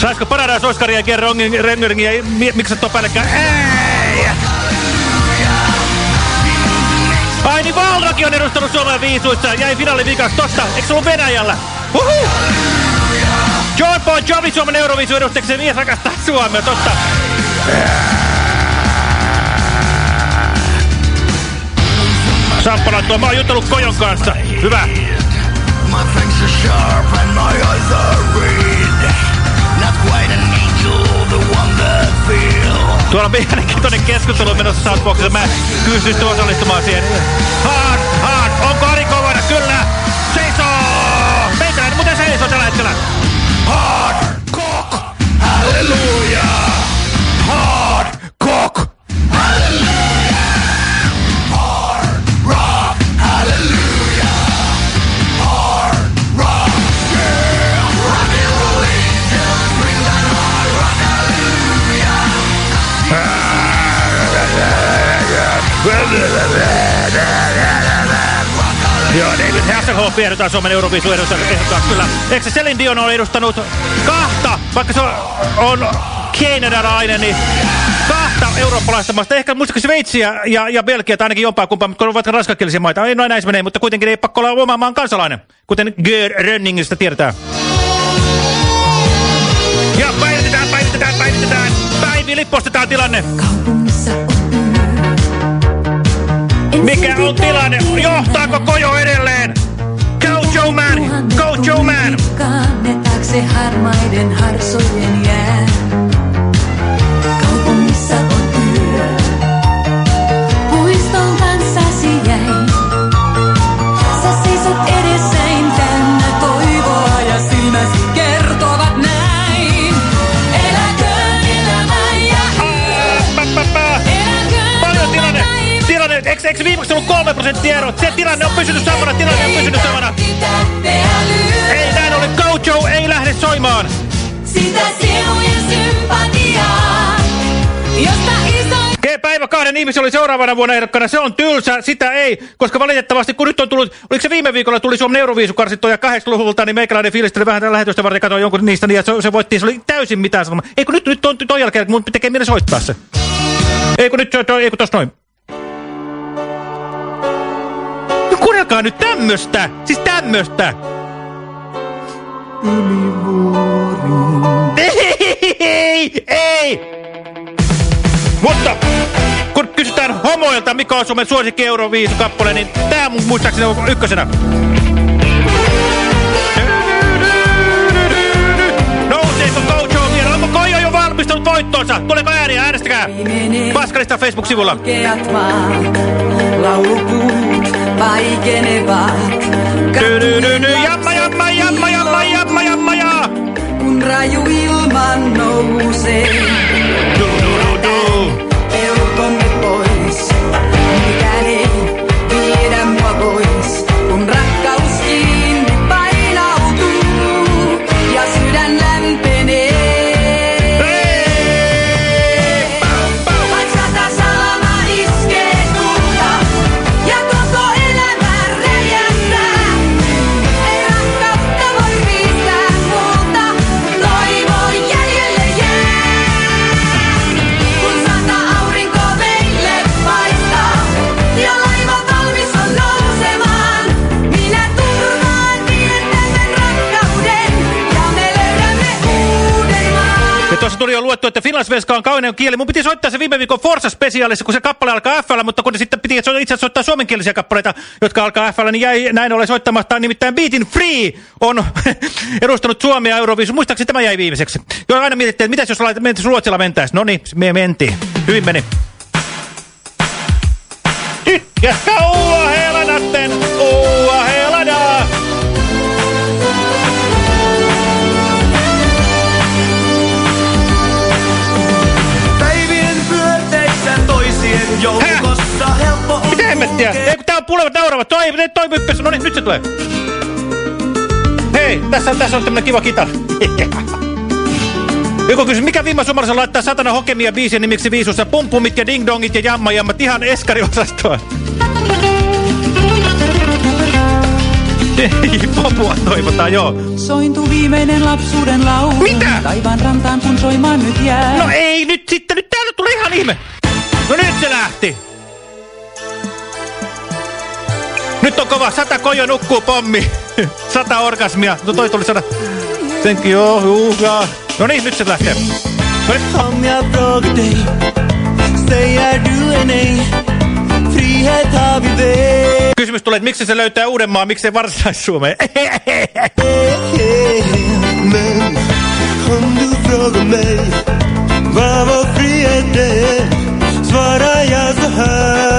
Saisiko Paradise Oscaria ja Gerry miksi tuo päällekään? Ei! Ai niin Valrakin on edustanut Suomen viisuissa. Jäi finaaliviikaksi tosta. Eikö se ollut Venäjällä? Uhu! John Bon Jovi Suomen Euroviisu edustajaksi mies rakastaa Suomea. Totta. Samppa laittoi, mä oon jutellut Kojon kanssa. Hyvä. My fangs are sharp. Tuolla on mielenkiintoinen keskustelu menossa Southboxissa. Mä kysyn osallistumaan siihen. Hard, Hasselhoff ehdotaan Suomen Euroviisu ehdokkaaksi kyllä. Eikö se Celine Dion ole edustanut kahta, vaikka se on, on kanadalainen, niin kahta eurooppalaista maasta. Ehkä muistatko Sveitsiä ja, ja Belgia, tai ainakin jompaa kumpaa, mutta ovat ranskakielisiä maita. Ei noin näin se menee, mutta kuitenkin ei pakko olla oman maan kansalainen, kuten Gerd Rönningistä tiedetään. Ja päivitetään, päivitetään, päivitetään. Päivi, lippostetaan tilanne. Mikä on tilanne? Johtaako Kojo edelleen? Joe Man! Go Joe Man! Harmaiden harsojen jää. Eikö, eikö viimeksi ollut kolme prosenttia ero? Se tilanne on pysynyt samana, tilanne on pysynyt samana. Ei näin ole, Go Joe ei lähde soimaan. Sitä sielujen sympatiaa, josta päivä kahden ihmisen oli seuraavana vuonna ehdokkana. Se on tylsä, sitä ei, koska valitettavasti kun nyt on tullut, oliko se viime viikolla tuli Suomen Euroviisukarsittoja 80-luvulta, niin meikäläinen fiilisteli vähän tällä lähetystä varten, katsoin jonkun niistä, niin ja se, se voitti, se oli täysin mitään sanoma. Ei kun nyt, nyt on ton jälkeen, mun tekee mieli soittaa se. Ei kun nyt, ei kun tossa noin. Kuunnelkaa nyt tämmöstä, siis tämmöstä. Ei, ei! Mutta kun kysytään homoilta, mikä on Suomen suosikki Euroviisu-kappale, niin tää mun muistaakseni on ykkösenä. Nouseeko Gojo vielä? Onko Kojo jo valmistunut voittoonsa? Tuleeko ääniä? Äänestäkää! Paskalista Facebook-sivulla. Laulupuut vaikenevat. Tydydydy, jamma, jamma, jamma, jamma, jamma, jamma, ja. Kun raju ilman nousee. Tuossa tuli jo luettu, että finlandsvenska on kaunein kieli. Mun piti soittaa se viime viikon Forza Specialissa, kun se kappale alkaa FL, mutta kun sitten piti itse asiassa soittaa suomenkielisiä kappaleita, jotka alkaa FL, niin jäi näin ollen soittamatta. Nimittäin Beatin Free on edustanut Suomea Euroviisu. Muistaakseni tämä jäi viimeiseksi. Jo aina mietittiin, että mitäs jos lait- mentäis Ruotsilla mentäis. No niin, me mentiin. Hyvin meni. Tytkäskä uua helanatten, uua hemmettiä? Ei kun tää on pulevat nauravat. Toi, toi, toi myppes. No niin, nyt se tulee. Hei, tässä, tässä on tämmönen kiva kitara. Joku kysyi, mikä Vimma Sumarsen laittaa satana hokemia biisien nimiksi viisussa? Pumpumit ja dingdongit ja jammajammat ihan eskariosastoon. Ei, popua toivotaan, joo. Sointu viimeinen lapsuuden laulu. Mitä? Taivaan rantaan kun soimaan nyt jää. No ei, nyt sitten, nyt täällä tulee ihan ihme. No nyt se lähti. Nyt on kova, sata kojo nukkuu pommi. sata orgasmia. No toi tuli sata. Senkin joo, juu, jaa. No niin, nyt se lähtee. No nyt. Om jag frågar dig Säger du är nej Frihet har vi väl Kysymys tulee, että miksi se löytää Uudenmaan, miksei Varsinais-Suomeen? Men om du frågar mig Vad vår frihet är Svarar jag så här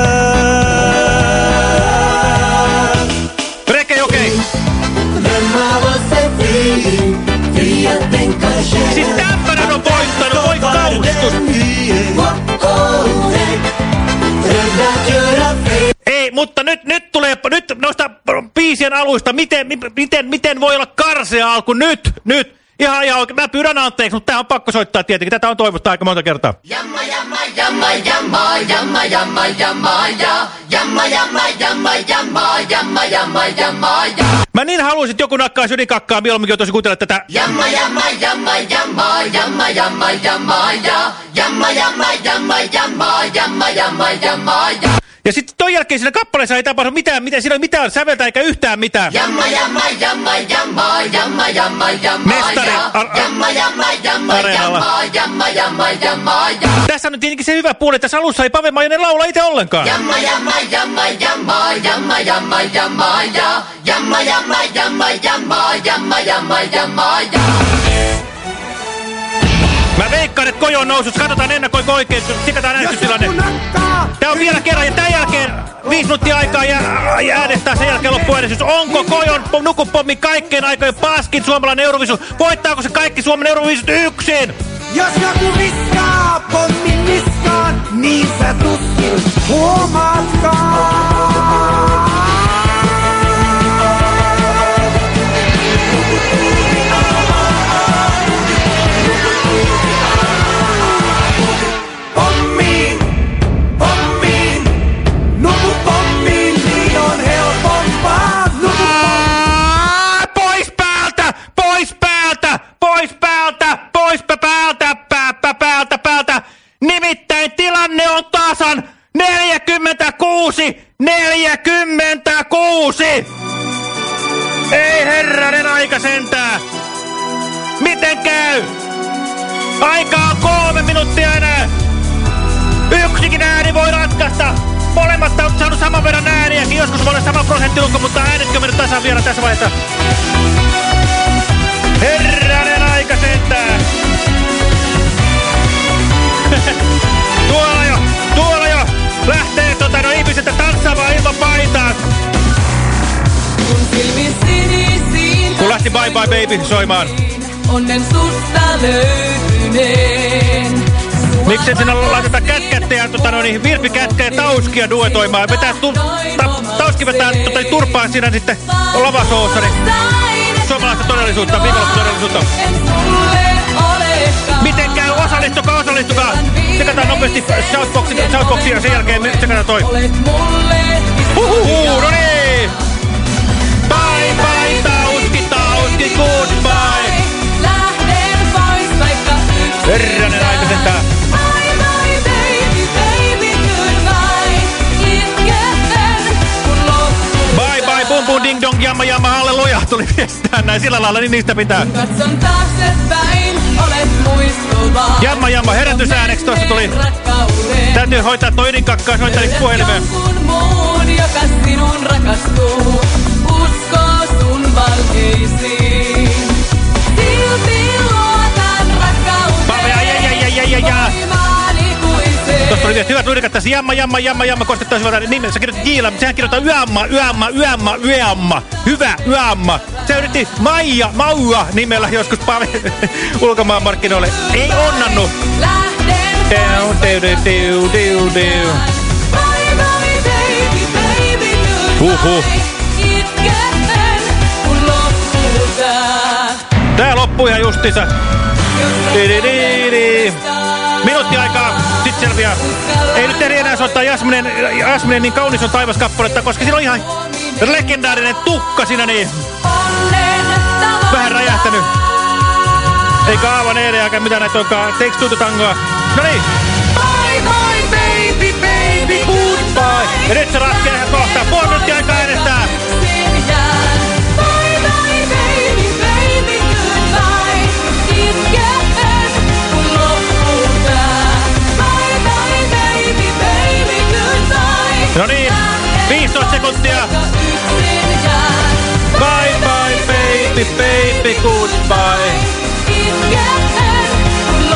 Ei, mutta nyt, nyt tulee, nyt noista biisien aluista, miten, mi- miten, miten voi olla karsea alku nyt, nyt. Ihan, ihan oikein. Mä pyydän anteeksi, mutta tää on pakko soittaa tietenkin. Tätä on toivottu aika monta kertaa. Jamma, jamma, jamma, jamma, jamma, jamma, ja. Jamma, jamma, jamma, jamma, jamma, jamma, jamma, ja. Mä niin haluaisin, että joku nakkaisi ydinkakkaa mieluummin, jotta kuuntella tätä. Jamma, jamma, jamma, jamma, jamma, jamma, jamma, ja. Jamma, jamma, jamma, jamma, jamma, jamma, jamma, ja. Ja sitten ton jälkeen siinä kappaleessa ei tapahdu mitään, mitä, siinä ei mitään säveltä eikä yhtään mitään. Jamma, jamma, jamma, jamma, jamma, jamma, jamma, Mestari, ja. Jamma, jamma, jamma, jamma, jamma, jamma, jamma, ja. Tässä on tietenkin se hyvä puoli, että tässä alussa ei Pave Maijanen laula itse ollenkaan. Jamma, jamma, jamma, jamma, jamma, jamma, jamma, ja. Jamma, jamma, jamma, jamma, jamma, jamma, jamma, ja. Mä veikkaan, että Kojo on nousussa. Katsotaan ennakoiko oikein, sikataan äänestystilanne. Tää on vielä kerran ja tämän jälkeen viisi minuuttia aikaa ja, ja äänestää sen jälkeen loppuäänestys. Onko Kojon nukupommi kaikkein aikojen paskin suomalainen Eurovisu? Voittaako se kaikki Suomen Eurovisut yksin? Jos joku viskaa pommin niskaan, niin sä tuskin huomaatkaan. Pois päältä! Pois pä- päältä! Pää, pää, päältä! Päältä! Nimittäin tilanne on tasan 46! 46! Ei herranen aika sentää! Miten käy? Aika on kolme minuuttia enää! Yksikin ääni voi ratkaista! Molemmat on saanut saman verran ääniäkin, joskus voi olla sama prosenttilukko, mutta äänetkö mennyt tasan vielä tässä vaiheessa? Bye Bye Baby soimaan. onnen susta löytyneen. Miksi sinä laiteta kätkättä ja tota, no niin, virpikätkä ja tauskia duetoimaan? Vetää tu, ta, tauski vetää tota, niin, turpaan siinä sitten lavasoossa, niin suomalaista todellisuutta, viikonloppu todellisuutta. Miten käy? Osallistukaa, osallistukaa! Tsekataan nopeasti Shoutboxia ja sen jälkeen tsekataan toi. Uhuhu, no niin! Tauski, goodbye! Lähden pois vaikka yksin. Herranen aika sentään. Bye bye baby, baby goodbye. Itken kun loppuu. Bye bye, bum bum ding jamma jamma, halleluja, tuli viestään näin sillä lailla, niin niistä pitää. Katson taaksepäin, olen muistuvat. Jamma jamma, herätysääneksi tuossa tuli. Täytyy hoitaa toi ydinkakkaa, soittelisi puhelimeen. Jonkun muun, joka sinun rakastuu, uskoo sun valkeisiin. Ai, ai, ai, oli hyvät lyrikat tässä. Jamma, jamma, jamma, jamma. Kostettaisi hyvältä nimen. Sä kirjoitat Jiila, mutta sehän kirjoittaa yämma, yämma, yämma, yämma. Hyvä, yämma. Se yritti Maija, Maua nimellä joskus ulkomaan markkinoille. Ei onnannut. Deu, deu, deu, deu, deu, deu. Tää loppui ihan justiinsa. Minuutti aikaa, sit selviää. Ei nyt eri enää soittaa Jasminen, Jasminen niin kaunis on taivas kappaletta, koska siinä on ihan legendaarinen tukka siinä niin. Vähän räjähtänyt. Eikä aivan eikä eikä mitään näitä onkaan. Two to tangoa. No niin. Bye bye baby, baby, goodbye. Ja nyt se ratkeaa kohta. Puoli minuuttia aikaa äänestää. No niin. 15 sekuntia. Bye bye baby, baby, goodbye.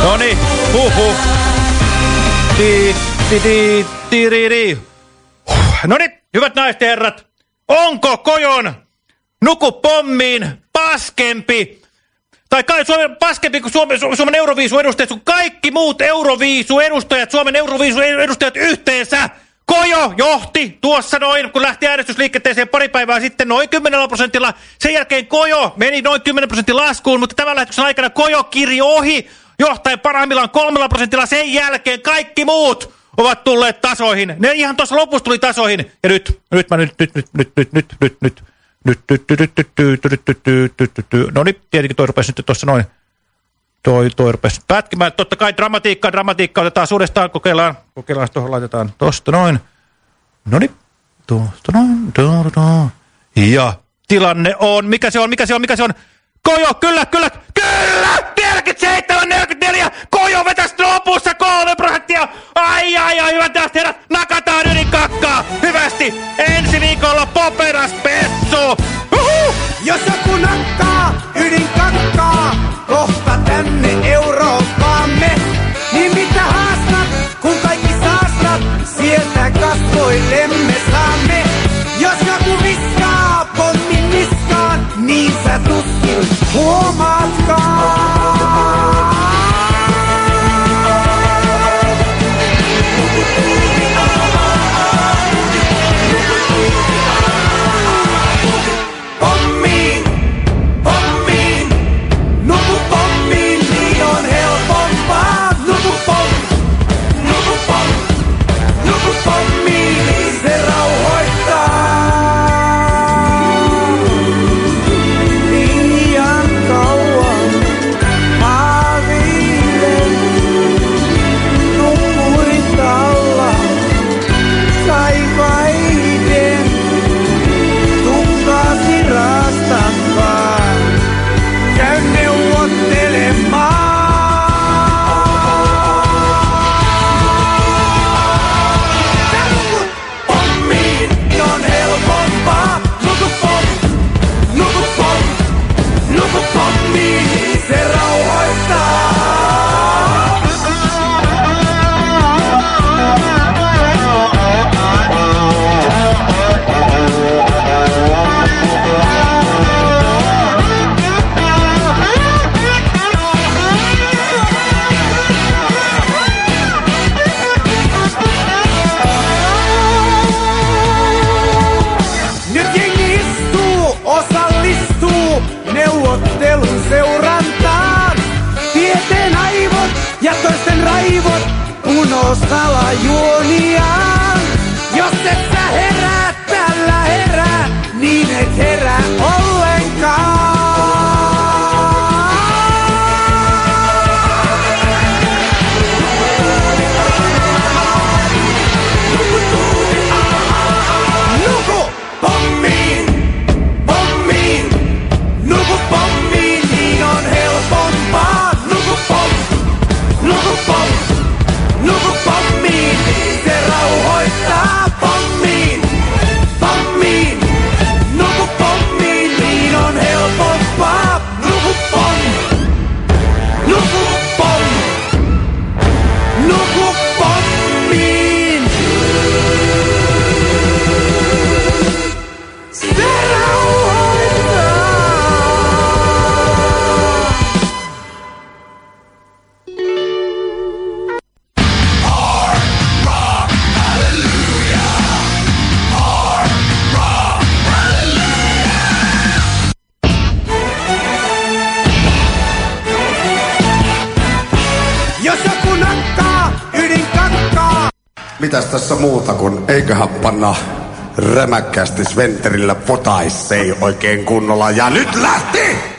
No niin. Di. No niin, hyvät naiset ja herrat. Onko Kojon nuku pommiin paskempi? Tai kai Suomen paskempi kuin Suomen, Su- Suomen Euroviisu edustajat, kun kaikki muut Euroviisu edustajat, Suomen Euroviisu edustajat yhteensä. Kojo johti tuossa noin, kun lähti äänestysliikenteeseen pari päivää sitten noin 10 prosentilla. Sen jälkeen Kojo meni noin 10 prosentin laskuun, mutta tämän lähetyksen aikana Kojo kirjo ohi johtajan parhaimmillaan kolmella prosentilla. Sen jälkeen kaikki muut ovat tulleet tasoihin. Ne ihan tuossa lopussa tuli tasoihin. Ja nyt, nyt mä nyt, nyt, nyt, nyt, nyt, nyt, nyt, nyt. Nyt, nyt, nyt, nyt, nyt, nyt, nyt, nyt, nyt, nyt, nyt, nyt. No niin, tietenkin toi rupesi nyt tuossa noin. Toi, toi rupesi pätkimään. Totta kai dramatiikkaa, dramatiikkaa otetaan uudestaan. Kokeillaan, kokeillaan tuohon laitetaan tosta noin. No niin, tuosta noin. Ja tilanne on, mikä se on, mikä se on, mikä se on? Kojo, kyllä, kyllä, kyllä! 47, 44! Kojo vetäisi lopussa 3 prosenttia! Ai, ai, ai, hyvät naiset herrat, nakataan ydin kakkaa! Hyvästi! Rämäkkästi Sventerillä potaissei oikein kunnolla. Ja nyt lähti!